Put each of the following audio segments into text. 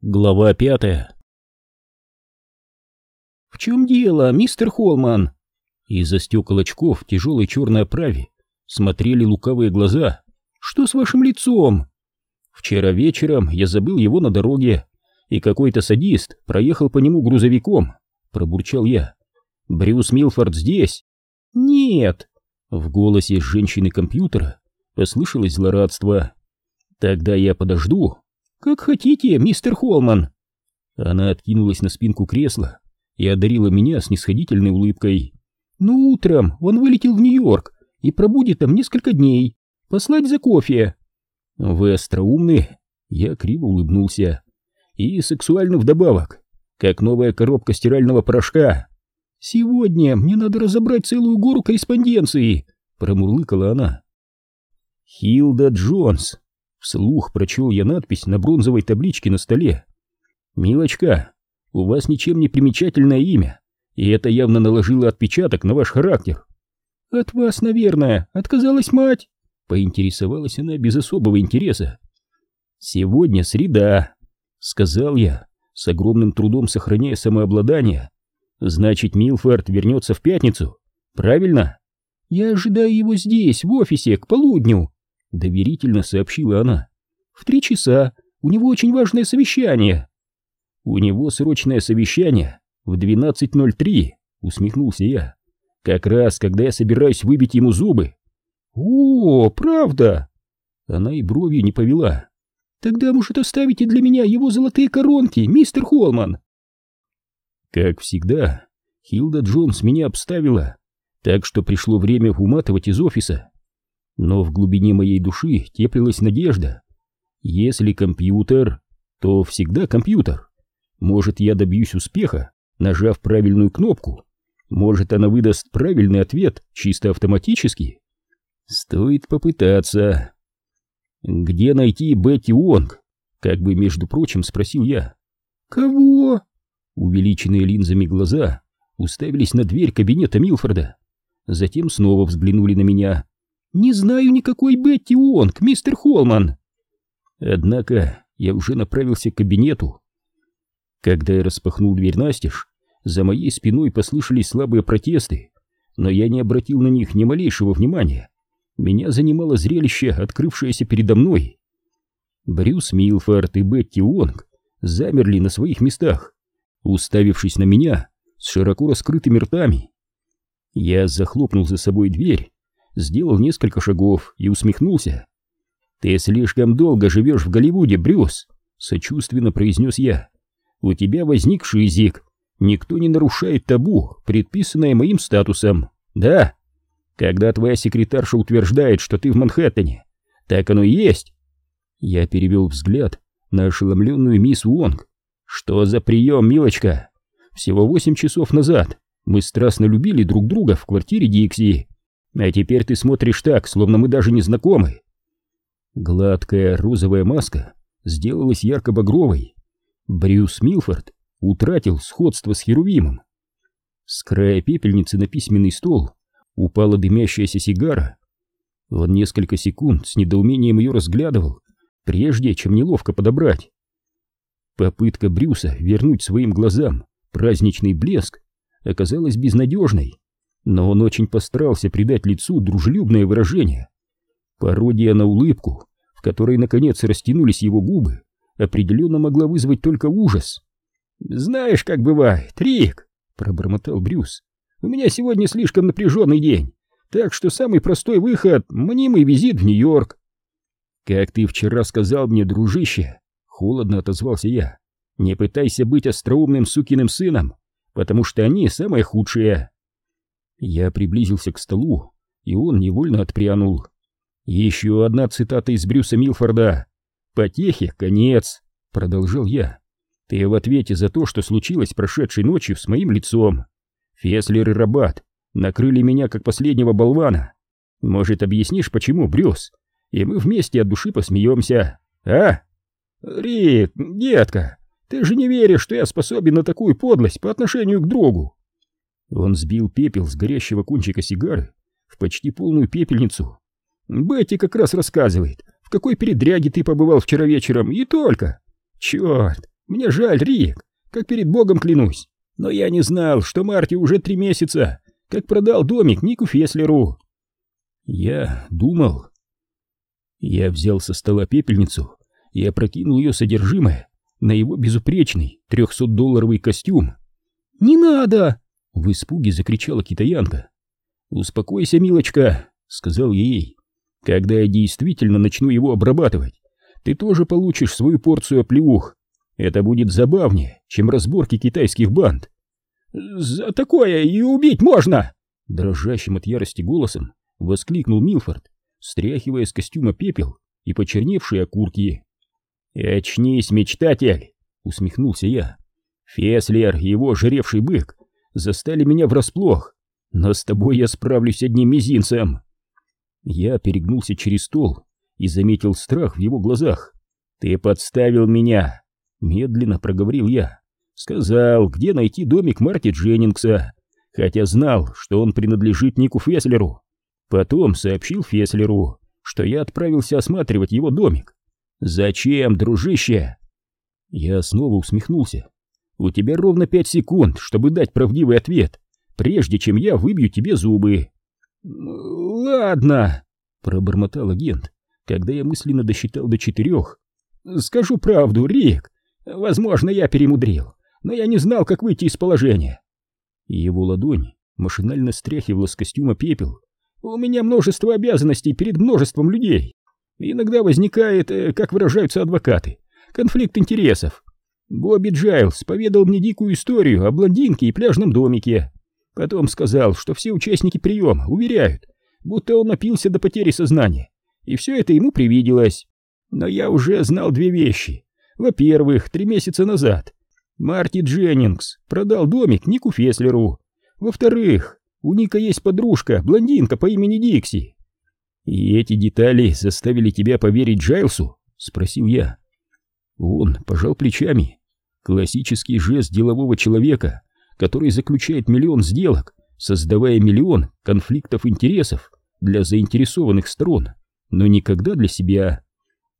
Глава пятая «В чем дело, мистер Холман?» Из-за стекол очков в тяжелой черной оправе смотрели лукавые глаза. «Что с вашим лицом?» «Вчера вечером я забыл его на дороге, и какой-то садист проехал по нему грузовиком», — пробурчал я. «Брюс Милфорд здесь?» «Нет!» В голосе женщины компьютера послышалось злорадство. «Тогда я подожду», «Как хотите, мистер Холман!» Она откинулась на спинку кресла и одарила меня снисходительной улыбкой. «Ну, утром он вылетел в Нью-Йорк и пробудет там несколько дней. Послать за кофе!» «Вы остроумны!» Я криво улыбнулся. «И сексуально вдобавок, как новая коробка стирального порошка!» «Сегодня мне надо разобрать целую гору корреспонденции!» Промурлыкала она. «Хилда Джонс!» Вслух прочел я надпись на бронзовой табличке на столе. «Милочка, у вас ничем не примечательное имя, и это явно наложило отпечаток на ваш характер». «От вас, наверное, отказалась мать?» Поинтересовалась она без особого интереса. «Сегодня среда», — сказал я, с огромным трудом сохраняя самообладание. «Значит, Милфорд вернется в пятницу, правильно?» «Я ожидаю его здесь, в офисе, к полудню», — доверительно сообщила она. «В три часа. У него очень важное совещание». «У него срочное совещание в 12.03», — усмехнулся я. «Как раз, когда я собираюсь выбить ему зубы». «О, правда?» Она и бровью не повела. «Тогда, может, оставите для меня его золотые коронки, мистер Холман?» Как всегда, Хилда Джонс меня обставила, так что пришло время уматывать из офиса. Но в глубине моей души теплилась надежда. Если компьютер, то всегда компьютер. Может, я добьюсь успеха, нажав правильную кнопку. Может, она выдаст правильный ответ чисто автоматически. Стоит попытаться. Где найти Бетти Уонг? Как бы, между прочим, спросил я. Кого? Увеличенные линзами глаза уставились на дверь кабинета Милфорда. Затем снова взглянули на меня. «Не знаю никакой Бетти Уонг, мистер Холман!» Однако я уже направился к кабинету. Когда я распахнул дверь настежь, за моей спиной послышались слабые протесты, но я не обратил на них ни малейшего внимания. Меня занимало зрелище, открывшееся передо мной. Брюс Милфорд и Бетти Уонг замерли на своих местах, уставившись на меня с широко раскрытыми ртами. Я захлопнул за собой дверь сделал несколько шагов и усмехнулся. «Ты слишком долго живешь в Голливуде, Брюс», — сочувственно произнес я. «У тебя возник шизик. Никто не нарушает табу, предписанное моим статусом. Да? Когда твоя секретарша утверждает, что ты в Манхэттене, так оно и есть». Я перевел взгляд на ошеломленную мисс Уонг. «Что за прием, милочка? Всего восемь часов назад мы страстно любили друг друга в квартире Дикси. А теперь ты смотришь так, словно мы даже не знакомы. Гладкая розовая маска сделалась ярко-багровой. Брюс Милфорд утратил сходство с Херувимом. С края пепельницы на письменный стол упала дымящаяся сигара. Он несколько секунд с недоумением ее разглядывал, прежде чем неловко подобрать. Попытка Брюса вернуть своим глазам праздничный блеск оказалась безнадежной но он очень постарался придать лицу дружелюбное выражение. Пародия на улыбку, в которой наконец растянулись его губы, определенно могла вызвать только ужас. «Знаешь, как бывает, Рик!» — пробормотал Брюс. «У меня сегодня слишком напряженный день, так что самый простой выход — мнимый визит в Нью-Йорк». «Как ты вчера сказал мне, дружище!» — холодно отозвался я. «Не пытайся быть остроумным сукиным сыном, потому что они самые худшие». Я приблизился к столу, и он невольно отпрянул. «Еще одна цитата из Брюса Милфорда. Потехи, конец», — продолжал я. «Ты в ответе за то, что случилось прошедшей ночью с моим лицом. Феслер и Рабат накрыли меня как последнего болвана. Может, объяснишь, почему, Брюс? И мы вместе от души посмеемся, а? Рик, детка, ты же не веришь, что я способен на такую подлость по отношению к другу?» Он сбил пепел с горящего кончика сигары в почти полную пепельницу. «Бетти как раз рассказывает, в какой передряге ты побывал вчера вечером, и только. Черт, Мне жаль, Рик, как перед богом клянусь. Но я не знал, что Марти уже три месяца, как продал домик Нику Феслеру. Я думал. Я взял со стола пепельницу и опрокинул ее содержимое на его безупречный трехсотдолларовый костюм. «Не надо!» — в испуге закричала китаянка. «Успокойся, милочка», — сказал ей. «Когда я действительно начну его обрабатывать, ты тоже получишь свою порцию оплеух. Это будет забавнее, чем разборки китайских банд». «За такое и убить можно!» Дрожащим от ярости голосом воскликнул Милфорд, стряхивая с костюма пепел и почерневшие окурки. «Очнись, мечтатель!» — усмехнулся я. «Феслер его жревший бык застали меня врасплох, но с тобой я справлюсь одним мизинцем!» Я перегнулся через стол и заметил страх в его глазах. «Ты подставил меня!» — медленно проговорил я. «Сказал, где найти домик Марти Дженнингса, хотя знал, что он принадлежит Нику Феслеру. Потом сообщил Феслеру, что я отправился осматривать его домик. Зачем, дружище?» Я снова усмехнулся. «У тебя ровно пять секунд, чтобы дать правдивый ответ, прежде чем я выбью тебе зубы». «Ладно», — пробормотал агент, когда я мысленно досчитал до четырех. «Скажу правду, Рик. Возможно, я перемудрил, но я не знал, как выйти из положения». Его ладонь машинально стряхивала с костюма пепел. «У меня множество обязанностей перед множеством людей. Иногда возникает, э, как выражаются адвокаты, конфликт интересов. Бобби Джайлс поведал мне дикую историю о блондинке и пляжном домике. Потом сказал, что все участники приема уверяют, будто он напился до потери сознания, и все это ему привиделось. Но я уже знал две вещи. Во-первых, три месяца назад Марти Дженнингс продал домик Нику Феслеру. Во-вторых, у Ника есть подружка, блондинка по имени Дикси. «И эти детали заставили тебя поверить Джайлсу?» — спросил я. Он пожал плечами. Классический жест делового человека, который заключает миллион сделок, создавая миллион конфликтов интересов для заинтересованных сторон, но никогда для себя.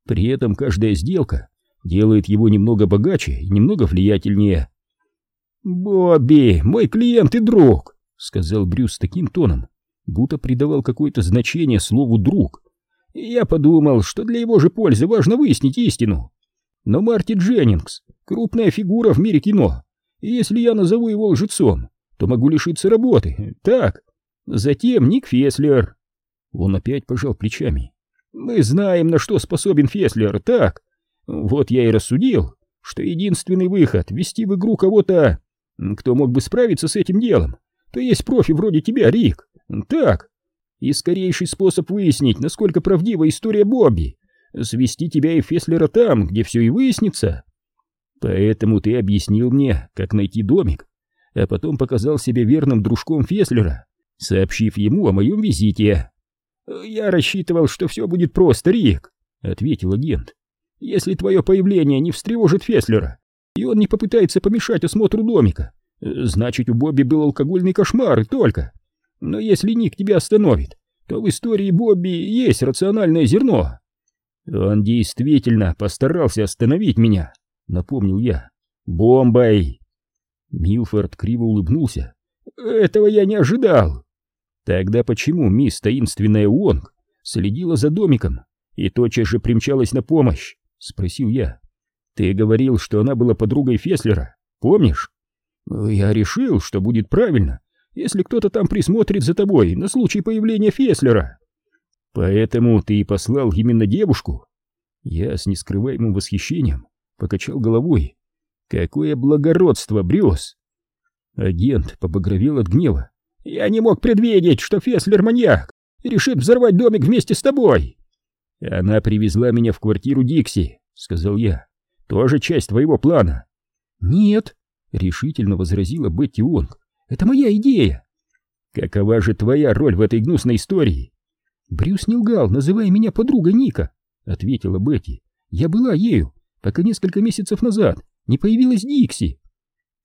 При этом каждая сделка делает его немного богаче и немного влиятельнее. «Бобби, мой клиент и друг», — сказал Брюс таким тоном, будто придавал какое-то значение слову «друг». «Я подумал, что для его же пользы важно выяснить истину. Но Марти Дженнингс — крупная фигура в мире кино, и если я назову его лжецом, то могу лишиться работы. Так. Затем Ник Феслер. Он опять пожал плечами. Мы знаем, на что способен Феслер, так? Вот я и рассудил, что единственный выход — ввести в игру кого-то, кто мог бы справиться с этим делом, то есть профи вроде тебя, Рик. Так. И скорейший способ выяснить, насколько правдива история Бобби — свести тебя и Феслера там, где все и выяснится. Поэтому ты объяснил мне, как найти домик, а потом показал себя верным дружком Феслера, сообщив ему о моем визите. «Я рассчитывал, что все будет просто, Рик», — ответил агент. «Если твое появление не встревожит Феслера, и он не попытается помешать осмотру домика, значит, у Бобби был алкогольный кошмар и только. Но если Ник тебя остановит, то в истории Бобби есть рациональное зерно». Он действительно постарался остановить меня напомнил я. «Бомбой!» Милфорд криво улыбнулся. «Этого я не ожидал!» «Тогда почему мисс таинственная Уонг следила за домиком и тотчас же примчалась на помощь?» — спросил я. «Ты говорил, что она была подругой Феслера, помнишь?» «Я решил, что будет правильно, если кто-то там присмотрит за тобой на случай появления Феслера». «Поэтому ты и послал именно девушку?» Я с нескрываемым восхищением покачал головой. Какое благородство, Брюс! Агент побагровел от гнева. Я не мог предвидеть, что Феслер маньяк и решит взорвать домик вместе с тобой. Она привезла меня в квартиру Дикси, сказал я. Тоже часть твоего плана. Нет, решительно возразила Бетти Уонг. Это моя идея. Какова же твоя роль в этой гнусной истории? Брюс не лгал, называя меня подругой Ника, ответила Бетти. Я была ею, пока несколько месяцев назад не появилась Дикси.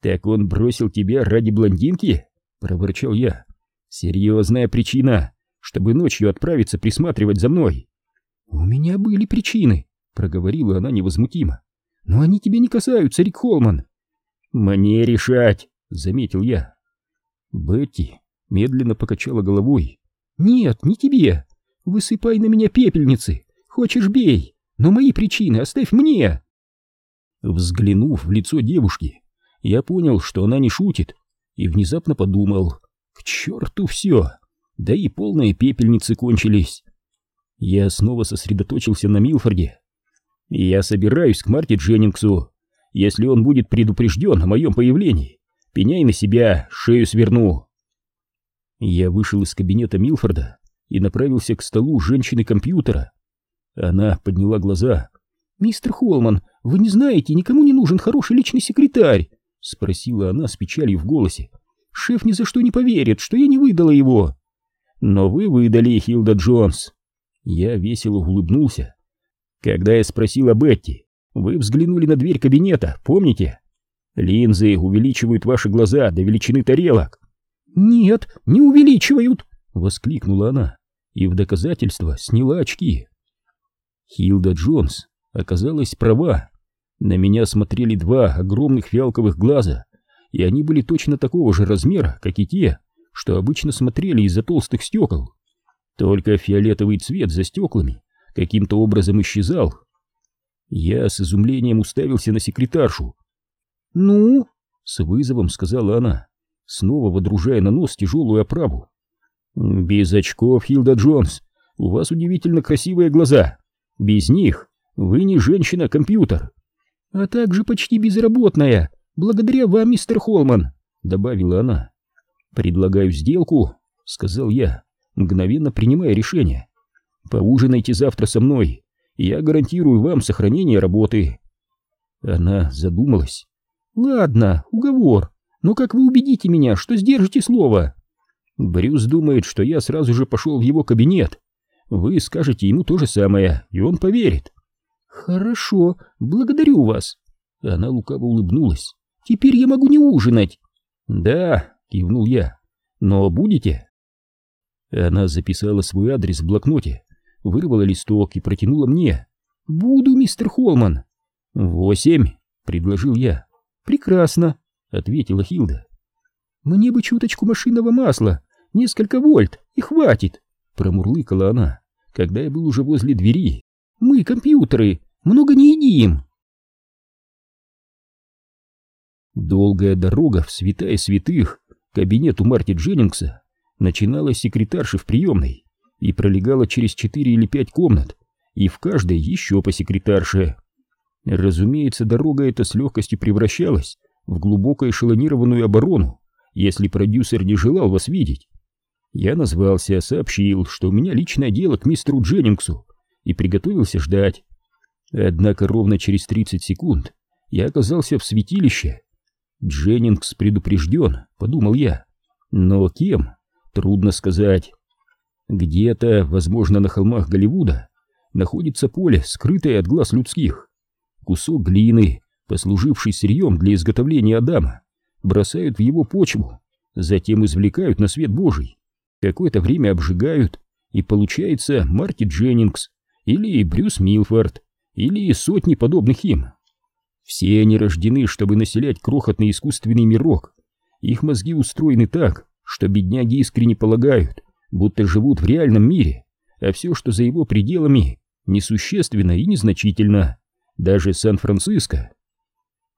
Так он бросил тебя ради блондинки? проворчал я. Серьезная причина, чтобы ночью отправиться присматривать за мной. У меня были причины, проговорила она невозмутимо. но они тебя не касаются, Рик Холман. Мне решать, заметил я. Бетти медленно покачала головой. Нет, не тебе. Высыпай на меня пепельницы. Хочешь бей, но мои причины оставь мне. Взглянув в лицо девушки, я понял, что она не шутит, и внезапно подумал, к черту все, да и полные пепельницы кончились. Я снова сосредоточился на Милфорде. Я собираюсь к Марти Дженнингсу. Если он будет предупрежден о моем появлении, пеняй на себя, шею сверну. Я вышел из кабинета Милфорда и направился к столу женщины-компьютера. Она подняла глаза. «Мистер Холман, вы не знаете, никому не нужен хороший личный секретарь?» — спросила она с печалью в голосе. «Шеф ни за что не поверит, что я не выдала его». «Но вы выдали, Хилда Джонс». Я весело улыбнулся. «Когда я спросил о Бетти, вы взглянули на дверь кабинета, помните? Линзы увеличивают ваши глаза до величины тарелок». «Нет, не увеличивают!» — воскликнула она и в доказательство сняла очки. Хилда Джонс оказалась права. На меня смотрели два огромных фиалковых глаза, и они были точно такого же размера, как и те, что обычно смотрели из-за толстых стекол. Только фиолетовый цвет за стеклами каким-то образом исчезал. Я с изумлением уставился на секретаршу. «Ну?» — с вызовом сказала она, снова водружая на нос тяжелую оправу. «Без очков, Хилда Джонс, у вас удивительно красивые глаза. Без них вы не женщина-компьютер, а также почти безработная, благодаря вам, мистер Холман, добавила она. Предлагаю сделку, сказал я, мгновенно принимая решение. Поужинайте завтра со мной, и я гарантирую вам сохранение работы. Она задумалась. Ладно, уговор. Но как вы убедите меня, что сдержите слово? Брюс думает, что я сразу же пошел в его кабинет. Вы скажете ему то же самое, и он поверит. «Хорошо, благодарю вас». Она лукаво улыбнулась. «Теперь я могу не ужинать». «Да», — кивнул я. «Но будете?» Она записала свой адрес в блокноте, вырвала листок и протянула мне. «Буду, мистер Холман». «Восемь», — предложил я. «Прекрасно», — ответила Хилда. «Мне бы чуточку машинного масла, несколько вольт, и хватит», — промурлыкала она, когда я был уже возле двери. «Мы, компьютеры, много не едим. Долгая дорога в святая святых к кабинету Марти Дженнингса начиналась секретарши в приемной и пролегала через четыре или пять комнат, и в каждой еще по секретарше. Разумеется, дорога эта с легкостью превращалась в глубоко эшелонированную оборону, если продюсер не желал вас видеть. Я назвался, сообщил, что у меня личное дело к мистеру Дженнингсу, и приготовился ждать. Однако ровно через 30 секунд я оказался в святилище. Дженнингс предупрежден, подумал я. Но кем? Трудно сказать. Где-то, возможно, на холмах Голливуда, находится поле, скрытое от глаз людских. Кусок глины, послуживший сырьем для изготовления Адама, бросают в его почву, затем извлекают на свет Божий, какое-то время обжигают, и получается Марти Дженнингс или Брюс Милфорд, или сотни подобных им. Все они рождены, чтобы населять крохотный искусственный мирок. Их мозги устроены так, что бедняги искренне полагают, будто живут в реальном мире, а все, что за его пределами, несущественно и незначительно, даже Сан-Франциско.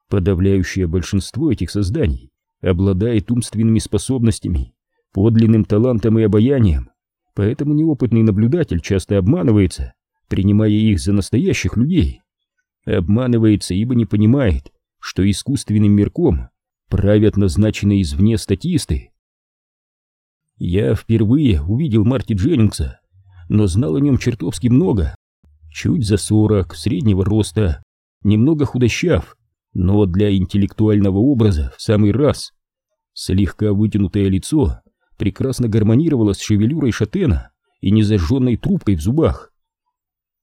Подавляющее большинство этих созданий обладает умственными способностями, подлинным талантом и обаянием, поэтому неопытный наблюдатель часто обманывается, принимая их за настоящих людей. Обманывается, ибо не понимает, что искусственным мирком правят назначенные извне статисты. Я впервые увидел Марти Дженнингса, но знал о нем чертовски много. Чуть за сорок, среднего роста, немного худощав, но для интеллектуального образа в самый раз. Слегка вытянутое лицо прекрасно гармонировало с шевелюрой шатена и незажженной трубкой в зубах.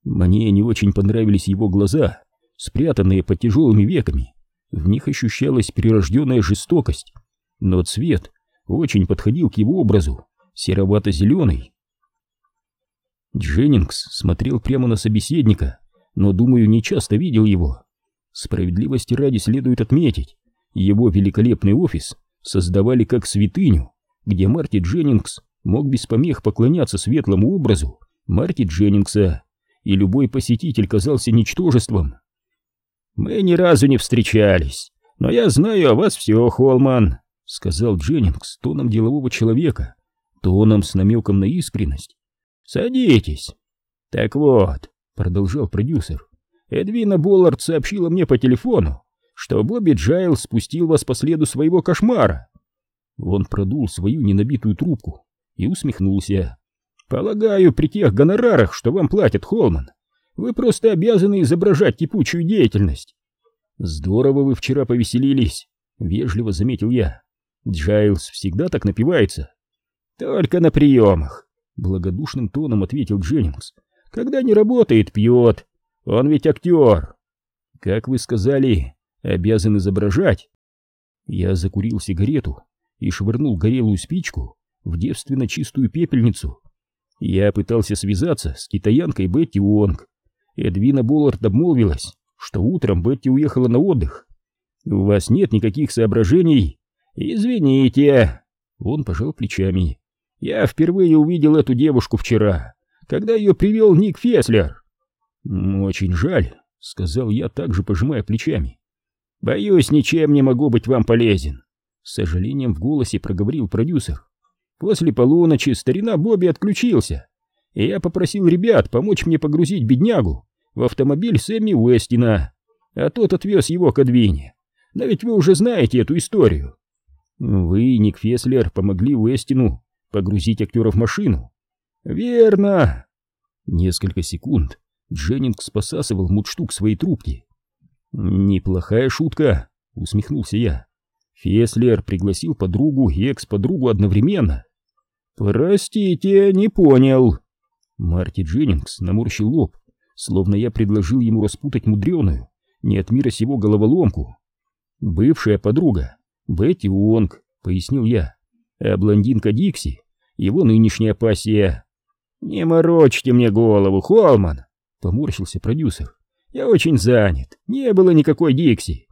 Мне не очень понравились его глаза, спрятанные под тяжелыми веками. В них ощущалась прирожденная жестокость, но цвет очень подходил к его образу, серовато-зеленый. Дженнингс смотрел прямо на собеседника, но, думаю, не часто видел его. Справедливости ради следует отметить, его великолепный офис создавали как святыню, где Марти Дженнингс мог без помех поклоняться светлому образу Марти Дженнингса, и любой посетитель казался ничтожеством. «Мы ни разу не встречались, но я знаю о вас все, Холман», — сказал Дженнингс тоном делового человека, тоном с намеком на искренность. «Садитесь». «Так вот», — продолжал продюсер, — «Эдвина Боллард сообщила мне по телефону, что Бобби Джайл спустил вас по следу своего кошмара». Он продул свою ненабитую трубку и усмехнулся. «Полагаю, при тех гонорарах, что вам платят, Холман, вы просто обязаны изображать кипучую деятельность». «Здорово вы вчера повеселились», — вежливо заметил я. «Джайлз всегда так напивается». «Только на приемах», — благодушным тоном ответил Дженнингс. «Когда не работает, пьет. Он ведь актер». «Как вы сказали, обязан изображать». Я закурил сигарету и швырнул горелую спичку в девственно чистую пепельницу. Я пытался связаться с китаянкой Бетти Уонг. Эдвина Боллард обмолвилась, что утром Бетти уехала на отдых. «У вас нет никаких соображений?» «Извините». Он пожал плечами. «Я впервые увидел эту девушку вчера, когда ее привел Ник Феслер». «Очень жаль», — сказал я, также пожимая плечами. «Боюсь, ничем не могу быть вам полезен», — с сожалением в голосе проговорил продюсер. После полуночи старина Бобби отключился, и я попросил ребят помочь мне погрузить беднягу в автомобиль Сэмми Уэстина, а тот отвез его к Адвине. Но ведь вы уже знаете эту историю. Вы, Ник Феслер, помогли Уэстину погрузить актера в машину. Верно. Несколько секунд Дженнингс посасывал мудштук своей трубки. Неплохая шутка, усмехнулся я. Феслер пригласил подругу и экс-подругу одновременно. «Простите, не понял». Марти Дженнингс наморщил лоб, словно я предложил ему распутать мудреную, не от мира сего головоломку. «Бывшая подруга, Бетти Уонг», — пояснил я, «а блондинка Дикси — его нынешняя пассия». «Не морочьте мне голову, Холман!» — поморщился продюсер. «Я очень занят, не было никакой Дикси».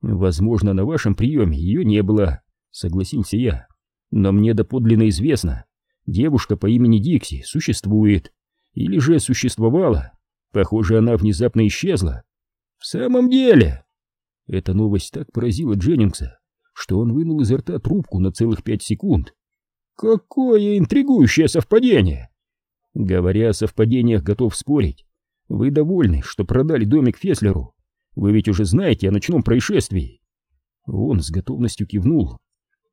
«Возможно, на вашем приеме ее не было», — согласился я. Но мне доподлинно известно, девушка по имени Дикси существует. Или же существовала. Похоже, она внезапно исчезла. В самом деле... Эта новость так поразила Дженнингса, что он вынул изо рта трубку на целых пять секунд. Какое интригующее совпадение! Говоря о совпадениях, готов спорить. Вы довольны, что продали домик Феслеру? Вы ведь уже знаете о ночном происшествии. Он с готовностью кивнул.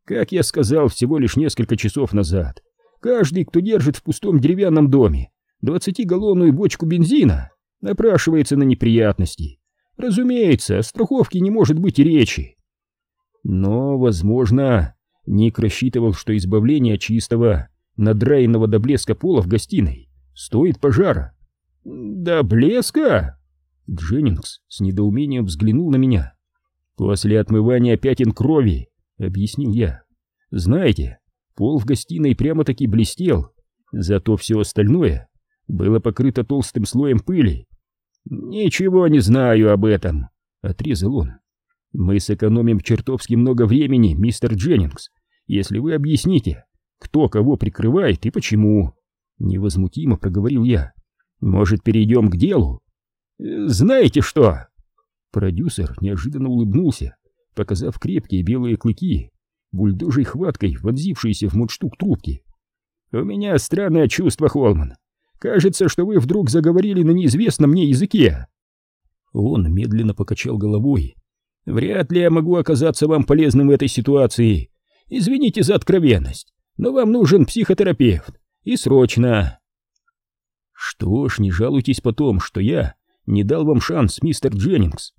Как я сказал всего лишь несколько часов назад, каждый, кто держит в пустом деревянном доме двадцатигаллонную бочку бензина, напрашивается на неприятности. Разумеется, о страховке не может быть и речи. Но, возможно, Ник рассчитывал, что избавление чистого, надраенного до блеска пола в гостиной стоит пожара. «До блеска?» Дженнингс с недоумением взглянул на меня. «После отмывания пятен крови — объяснил я. «Знаете, пол в гостиной прямо-таки блестел, зато все остальное было покрыто толстым слоем пыли. «Ничего не знаю об этом», — отрезал он. «Мы сэкономим чертовски много времени, мистер Дженнингс, если вы объясните, кто кого прикрывает и почему». Невозмутимо проговорил я. «Может, перейдем к делу?» «Знаете что?» Продюсер неожиданно улыбнулся показав крепкие белые клыки, бульдожей хваткой вонзившиеся в мундштук трубки. «У меня странное чувство, Холман. Кажется, что вы вдруг заговорили на неизвестном мне языке». Он медленно покачал головой. «Вряд ли я могу оказаться вам полезным в этой ситуации. Извините за откровенность, но вам нужен психотерапевт. И срочно». «Что ж, не жалуйтесь потом, что я не дал вам шанс, мистер Дженнингс.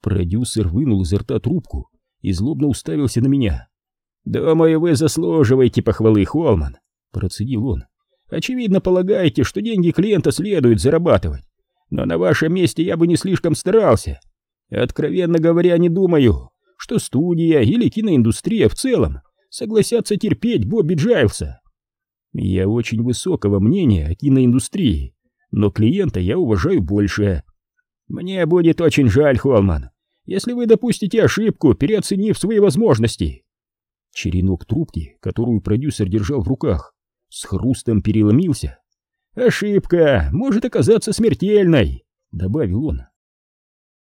Продюсер вынул изо рта трубку и злобно уставился на меня. «Думаю, вы заслуживаете похвалы, Холман», — процедил он. «Очевидно, полагаете, что деньги клиента следует зарабатывать. Но на вашем месте я бы не слишком старался. Откровенно говоря, не думаю, что студия или киноиндустрия в целом согласятся терпеть Бобби Джайлса. Я очень высокого мнения о киноиндустрии, но клиента я уважаю больше. Мне будет очень жаль, Холман, если вы допустите ошибку, переоценив свои возможности. Черенок трубки, которую продюсер держал в руках, с хрустом переломился. Ошибка может оказаться смертельной, добавил он.